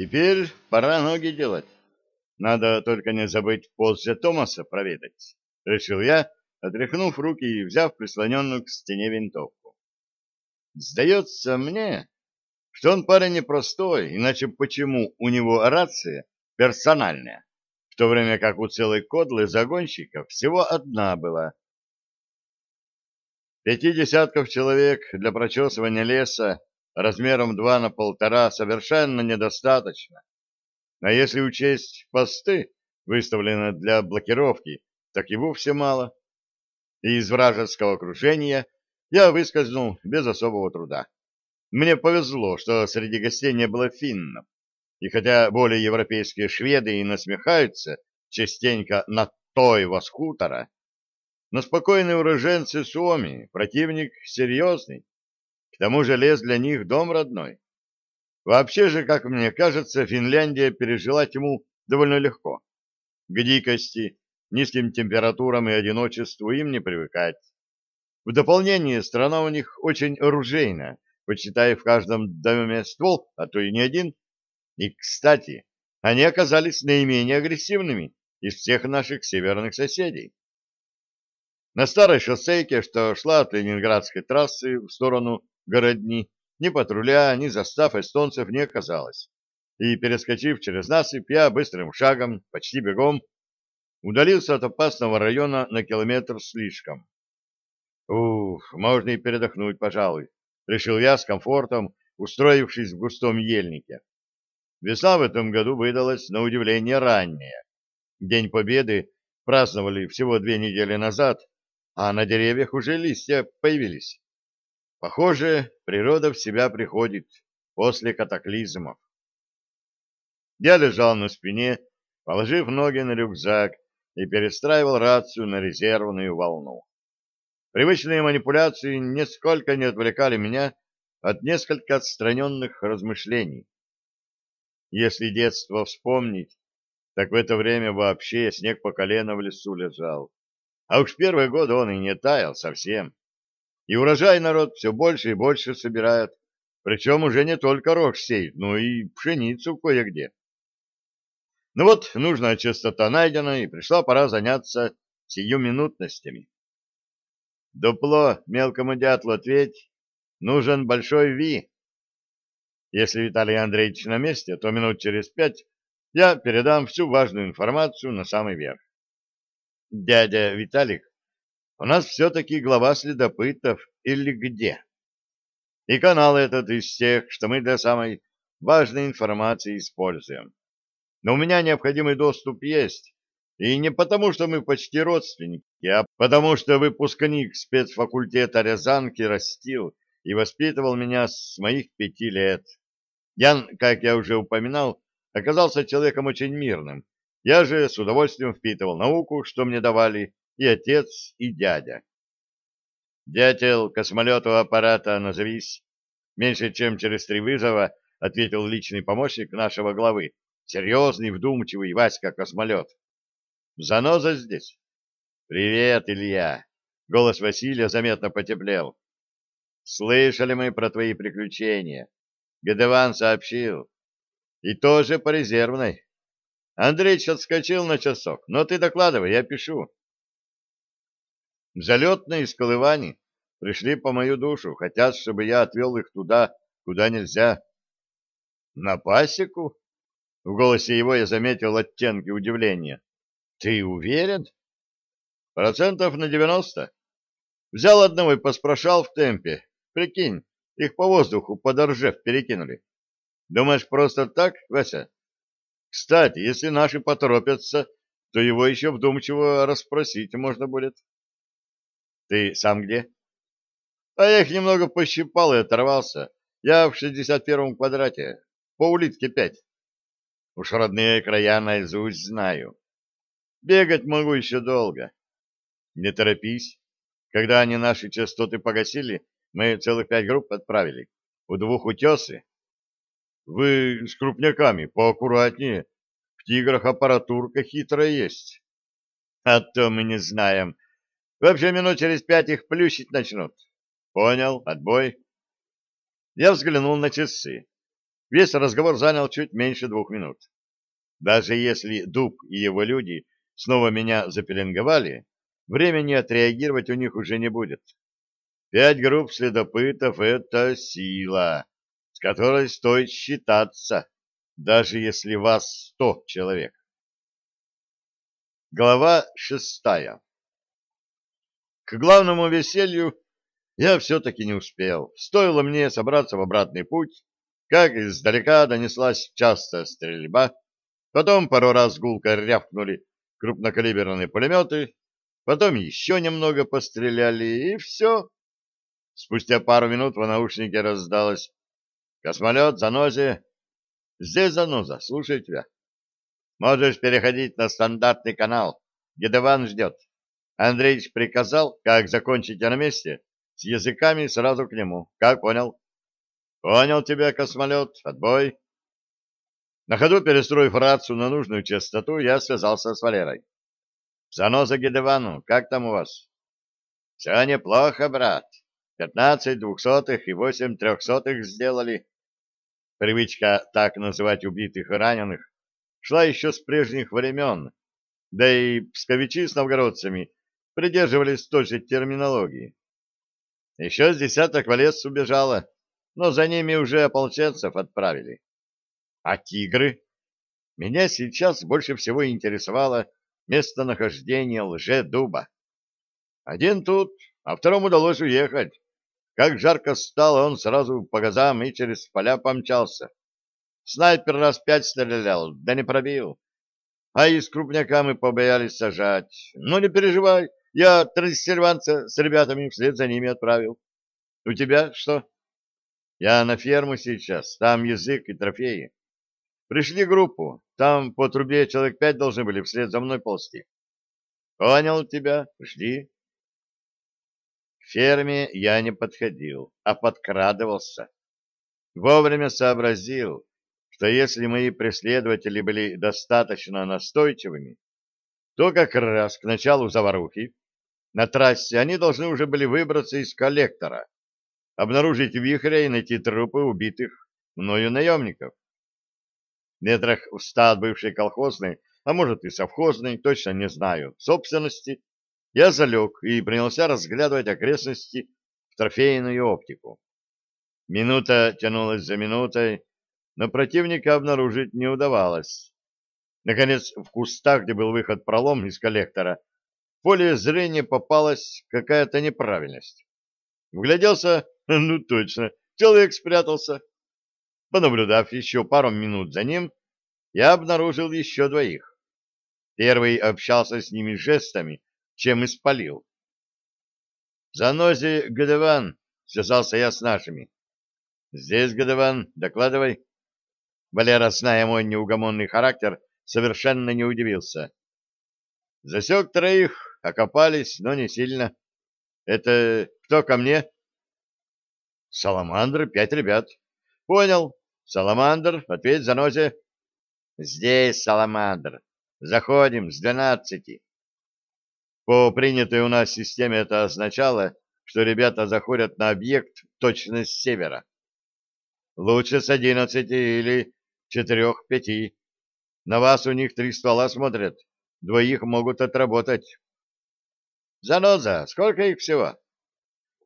Теперь пора ноги делать. Надо только не забыть после Томаса проведать, — решил я, отряхнув руки и взяв прислоненную к стене винтовку. Сдается мне, что он парень непростой, иначе почему у него рация персональная, в то время как у целой кодлы загонщиков всего одна была. Пяти десятков человек для прочесывания леса размером два на полтора совершенно недостаточно. А если учесть посты, выставленные для блокировки, так и вовсе мало. И из вражеского окружения я выскользнул без особого труда. Мне повезло, что среди гостей не было финнов. И хотя более европейские шведы и насмехаются частенько над той воскутора, но спокойные уроженцы Суоми, противник серьезный, тому же лес для них дом родной. Вообще же, как мне кажется, Финляндия пережила тьму довольно легко. К дикости, низким температурам и одиночеству им не привыкать. В дополнение, страна у них очень оружейная, почитая в каждом доме ствол, а то и не один. И, кстати, они оказались наименее агрессивными из всех наших северных соседей. На старой шоссейке, что шла от Ленинградской трассы в сторону городни, ни патруля, ни застав эстонцев не оказалось. И, перескочив через насыпь, я быстрым шагом, почти бегом, удалился от опасного района на километр слишком. Ух, можно и передохнуть, пожалуй, решил я с комфортом, устроившись в густом ельнике. Весна в этом году выдалась на удивление ранняя. День Победы праздновали всего две недели назад, а на деревьях уже листья появились. Похоже, природа в себя приходит после катаклизмов. Я лежал на спине, положив ноги на рюкзак и перестраивал рацию на резервную волну. Привычные манипуляции нисколько не отвлекали меня от несколько отстраненных размышлений. Если детство вспомнить, так в это время вообще снег по колено в лесу лежал. А уж первые годы он и не таял совсем. И урожай народ все больше и больше собирает, причем уже не только рожь сеет, но и пшеницу кое-где. Ну вот, нужная частота найдена, и пришла пора заняться сиюминутностями. Дупло мелкому дятлу ответь, нужен большой Ви. Если Виталий Андреевич на месте, то минут через пять я передам всю важную информацию на самый верх. Дядя Виталик у нас все-таки глава следопытов или где? И канал этот из тех, что мы для самой важной информации используем. Но у меня необходимый доступ есть. И не потому, что мы почти родственники, а потому, что выпускник спецфакультета Рязанки растил и воспитывал меня с моих пяти лет. Ян, как я уже упоминал, оказался человеком очень мирным. Я же с удовольствием впитывал науку, что мне давали, и отец, и дядя. «Дятел космолету аппарата назовись!» Меньше чем через три вызова ответил личный помощник нашего главы, серьезный, вдумчивый Васька Космолет. «Заноза здесь?» «Привет, Илья!» Голос Василия заметно потеплел. «Слышали мы про твои приключения. Гадеван сообщил. И тоже по резервной. Андреич отскочил на часок, но ты докладывай, я пишу. Залетные из Колывани пришли по мою душу, хотят, чтобы я отвел их туда, куда нельзя. На пасеку? В голосе его я заметил оттенки удивления. Ты уверен? Процентов на девяносто. Взял одного и поспрашал в темпе. Прикинь, их по воздуху под перекинули. Думаешь, просто так, Вася? Кстати, если наши поторопятся, то его еще вдумчиво расспросить можно будет. Ты сам где? А я их немного пощипал и оторвался. Я в шестьдесят первом квадрате, по улитке пять. Уж родные края наизусть знаю. Бегать могу еще долго. Не торопись. Когда они наши частоты погасили, мы целых пять групп отправили. У двух утесы. Вы с крупняками поаккуратнее. В тиграх аппаратурка хитрая есть. А то мы не знаем, Вообще минут через пять их плющить начнут. Понял, отбой. Я взглянул на часы. Весь разговор занял чуть меньше двух минут. Даже если Дуб и его люди снова меня запеленговали, времени отреагировать у них уже не будет. Пять групп следопытов — это сила, с которой стоит считаться, даже если вас сто человек. Глава шестая К главному веселью я все-таки не успел. Стоило мне собраться в обратный путь, как издалека донеслась частая стрельба, потом пару раз гулко рявкнули крупнокалиберные пулеметы, потом еще немного постреляли, и все. Спустя пару минут в наушнике раздалось «Космолет, занозе!» «Здесь заноза, слушай тебя!» «Можешь переходить на стандартный канал. Гедеван ждет. Андреич приказал, как закончите на месте, с языками сразу к нему. Как понял?» Понял тебя, космолет. Отбой. На ходу, перестроив рацию на нужную частоту, я связался с Валерой. Заноза Гедевану, как там у вас? Все неплохо, брат. Пятнадцать двухсотых и восемь трехсотых сделали. Привычка так называть убитых и раненых шла еще с прежних времен, да и псковичи с новгородцами придерживались той же терминологии. Еще с десяток в убежало, но за ними уже ополченцев отправили. А тигры? Меня сейчас больше всего интересовало местонахождение лже-дуба. Один тут, а второму удалось уехать. Как жарко стало, он сразу по газам и через поля помчался. Снайпер раз пять стрелял, да не пробил. А из крупняка мы побоялись сажать. Ну, не переживай, я транссерванца с ребятами вслед за ними отправил. У тебя что? Я на ферму сейчас, там язык и трофеи. Пришли группу, там по трубе человек пять должны были вслед за мной ползти. Понял тебя, жди. К ферме я не подходил, а подкрадывался. Вовремя сообразил, что если мои преследователи были достаточно настойчивыми, то как раз к началу заварухи на трассе они должны уже были выбраться из коллектора обнаружить вихря и найти трупы убитых мною наемников. Метрах в ста от бывшей колхозной, а может и совхозной, точно не знаю, собственности, я залег и принялся разглядывать окрестности в трофейную оптику. Минута тянулась за минутой, но противника обнаружить не удавалось. Наконец, в кустах, где был выход пролом из коллектора, в поле зрения попалась какая-то неправильность. Вгляделся Ну точно, человек спрятался. Понаблюдав еще пару минут за ним, я обнаружил еще двоих. Первый общался с ними жестами, чем испалил. «Занози, Гадеван!» — связался я с нашими. «Здесь, Гадеван, докладывай». Валера, зная мой неугомонный характер, совершенно не удивился. Засек троих, окопались, но не сильно. «Это кто ко мне?» Саламандр, пять ребят. Понял. Саламандр, ответь за нозе. Здесь Саламандр. Заходим с двенадцати. По принятой у нас системе это означало, что ребята заходят на объект точно с севера. Лучше с одиннадцати или четырех-пяти. На вас у них три ствола смотрят. Двоих могут отработать. Заноза, сколько их всего?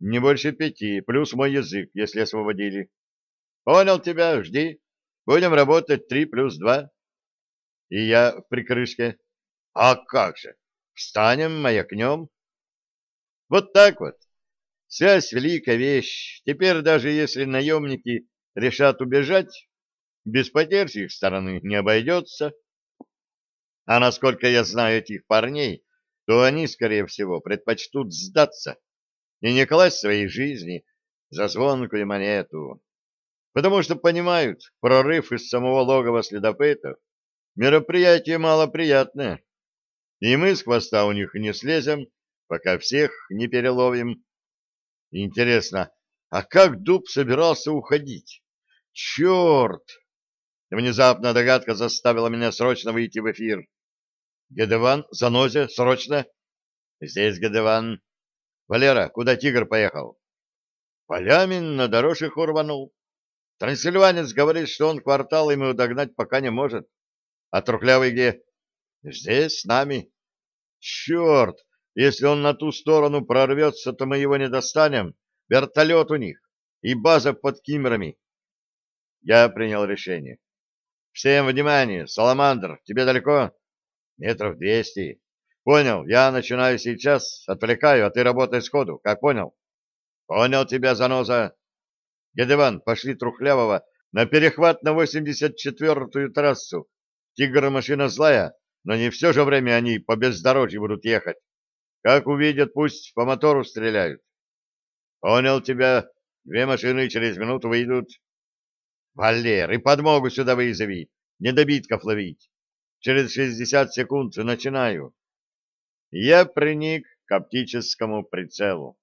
Не больше пяти, плюс мой язык, если освободили. Понял тебя, жди. Будем работать три плюс два. И я в прикрышке. А как же? Встанем, маякнем. Вот так вот. Связь — великая вещь. Теперь даже если наемники решат убежать, без потерь с их стороны не обойдется. А насколько я знаю этих парней, то они, скорее всего, предпочтут сдаться и не класть своей жизни за звонкую монету, потому что понимают, прорыв из самого логова следопытов — мероприятие малоприятное, и мы с хвоста у них не слезем, пока всех не переловим. Интересно, а как дуб собирался уходить? Черт! Внезапно догадка заставила меня срочно выйти в эфир. Гедеван, Занозе, срочно! Здесь Гедеван. Валера, куда тигр поехал? Полями на дорожку рванул. Трансильванец говорит, что он квартал ему догнать пока не может. А Трухлявый где? Здесь, с нами. Черт! Если он на ту сторону прорвется, то мы его не достанем. Вертолет у них и база под Кимрами. Я принял решение. Всем внимание! Саламандр, тебе далеко? Метров двести. Понял, я начинаю сейчас, отвлекаю, а ты работай сходу. Как понял? Понял тебя, заноза. Дед пошли Трухлявого на перехват на 84-ю трассу. Тигр машина злая, но не все же время они по бездорожью будут ехать. Как увидят, пусть по мотору стреляют. Понял тебя. Две машины через минуту выйдут. Валер, и подмогу сюда вызови. Недобитков ловить. Через 60 секунд начинаю. Я приник к оптическому прицелу.